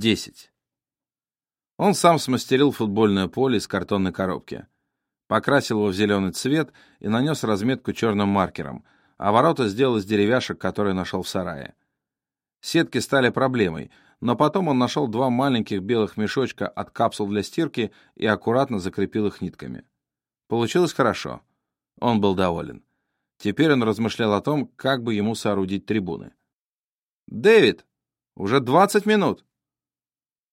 10. Он сам смастерил футбольное поле из картонной коробки. Покрасил его в зеленый цвет и нанес разметку черным маркером, а ворота сделал из деревяшек, которые нашел в сарае. Сетки стали проблемой, но потом он нашел два маленьких белых мешочка от капсул для стирки и аккуратно закрепил их нитками. Получилось хорошо. Он был доволен. Теперь он размышлял о том, как бы ему соорудить трибуны. «Дэвид! Уже двадцать минут!»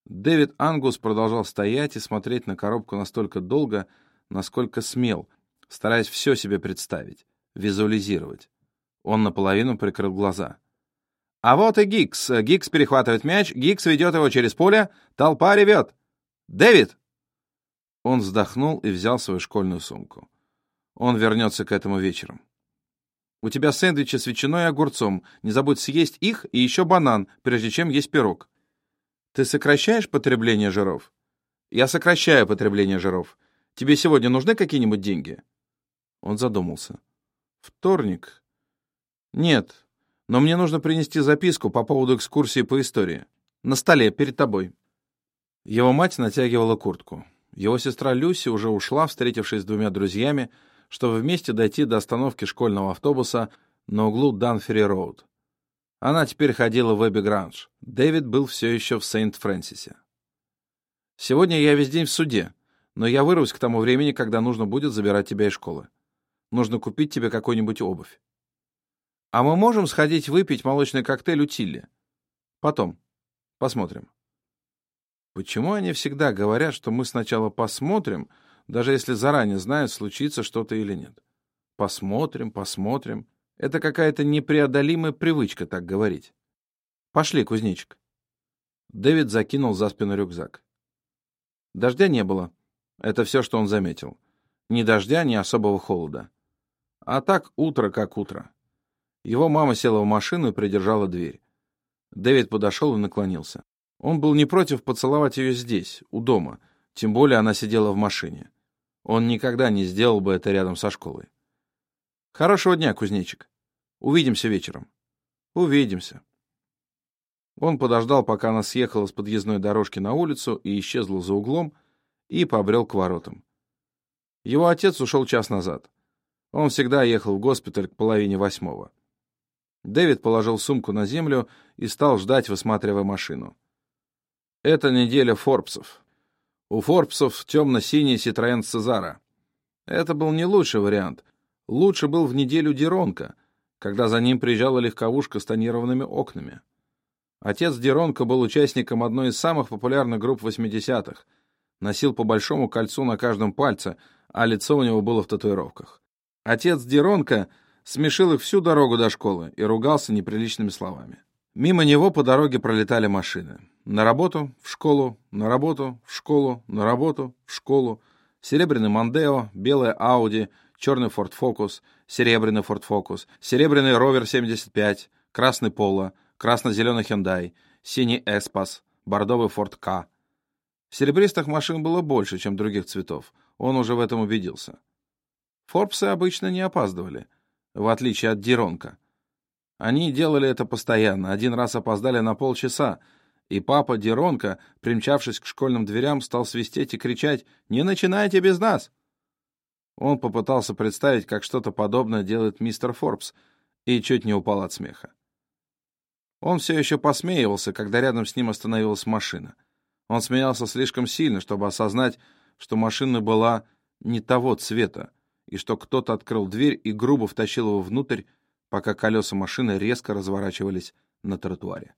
Дэвид Ангус продолжал стоять и смотреть на коробку настолько долго, насколько смел, стараясь все себе представить, визуализировать. Он наполовину прикрыл глаза. А вот и Гикс. Гикс перехватывает мяч, Гикс ведет его через поле, толпа ревет. «Дэвид!» Он вздохнул и взял свою школьную сумку. Он вернется к этому вечером. «У тебя сэндвичи с ветчиной и огурцом. Не забудь съесть их и еще банан, прежде чем есть пирог. Ты сокращаешь потребление жиров? Я сокращаю потребление жиров. Тебе сегодня нужны какие-нибудь деньги? Он задумался. Вторник? Нет, но мне нужно принести записку по поводу экскурсии по истории. На столе, перед тобой. Его мать натягивала куртку. Его сестра Люси уже ушла, встретившись с двумя друзьями, чтобы вместе дойти до остановки школьного автобуса на углу Данфери-Роуд. Она теперь ходила в Эбби Гранж. Дэвид был все еще в Сент-Фрэнсисе. «Сегодня я весь день в суде, но я вырвусь к тому времени, когда нужно будет забирать тебя из школы. Нужно купить тебе какую-нибудь обувь. А мы можем сходить выпить молочный коктейль у Тилли? Потом. Посмотрим». Почему они всегда говорят, что мы сначала посмотрим, даже если заранее знают, случится что-то или нет? Посмотрим, посмотрим. Это какая-то непреодолимая привычка так говорить. Пошли, кузнечик. Дэвид закинул за спину рюкзак. Дождя не было. Это все, что он заметил. Ни дождя, ни особого холода. А так утро как утро. Его мама села в машину и придержала дверь. Дэвид подошел и наклонился. Он был не против поцеловать ее здесь, у дома, тем более она сидела в машине. Он никогда не сделал бы это рядом со школой. Хорошего дня, кузнечик. Увидимся вечером. Увидимся. Он подождал, пока она съехала с подъездной дорожки на улицу и исчезла за углом, и побрел к воротам. Его отец ушел час назад. Он всегда ехал в госпиталь к половине восьмого. Дэвид положил сумку на землю и стал ждать, высматривая машину. Это неделя Форбсов. У Форбсов темно-синий Ситроен Цезара. Это был не лучший вариант — Лучше был в неделю Деронка, когда за ним приезжала легковушка с тонированными окнами. Отец Деронка был участником одной из самых популярных групп 80-х. Носил по большому кольцу на каждом пальце, а лицо у него было в татуировках. Отец Деронка смешил их всю дорогу до школы и ругался неприличными словами. Мимо него по дороге пролетали машины. На работу, в школу, на работу, в школу, на работу, в школу. Серебряный Мандео, белая Ауди — черный Ford Focus, серебряный Ford Focus, серебряный Rover 75, красный Polo, красно-зеленый Hyundai, синий Espas, бордовый Ford K. Серебристых машин было больше, чем других цветов. Он уже в этом убедился. Форбсы обычно не опаздывали, в отличие от Диронка. Они делали это постоянно, один раз опоздали на полчаса, и папа Диронка, примчавшись к школьным дверям, стал свистеть и кричать «Не начинайте без нас!» Он попытался представить, как что-то подобное делает мистер Форбс, и чуть не упал от смеха. Он все еще посмеивался, когда рядом с ним остановилась машина. Он смеялся слишком сильно, чтобы осознать, что машина была не того цвета, и что кто-то открыл дверь и грубо втащил его внутрь, пока колеса машины резко разворачивались на тротуаре.